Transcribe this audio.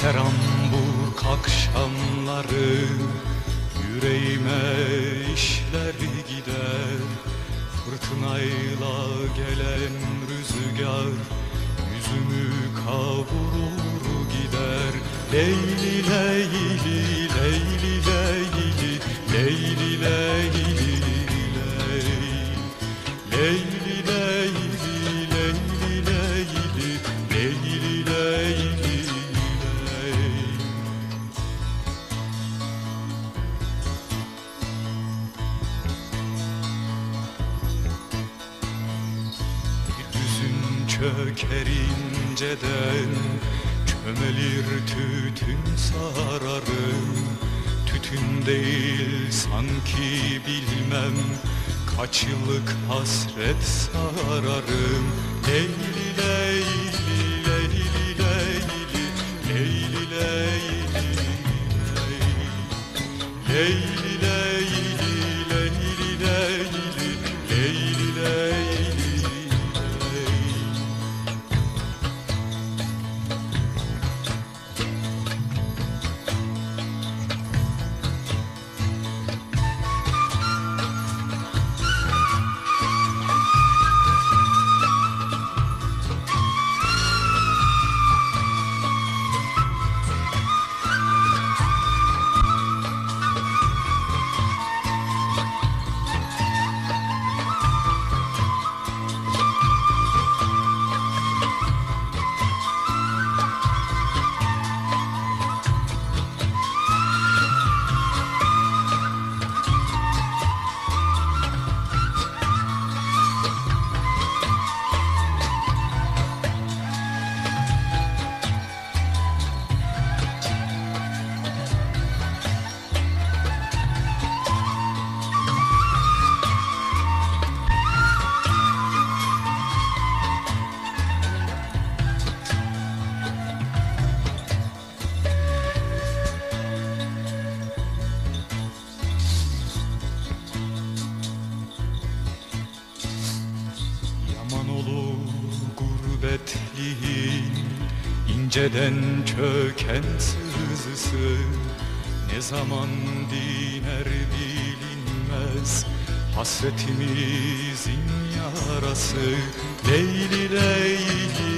Seramburg akşamları Yüreğime işler gider. Fırtınayla gelen rüzgar Yüzümü kavurur gider. Leyli leyli leyli Leyli leyli çöker inceden Çömelir tütün sararım Tütün değil sanki bilmem Kaç yıllık hasret sararım. Leyli leyli leyli leyli Leyli leyli leyli Leyli leyli Olur gurbetliğin inceden çöken sızısı. Ne zaman diner bilinmez Hasretimizin yarası. Leyli leyli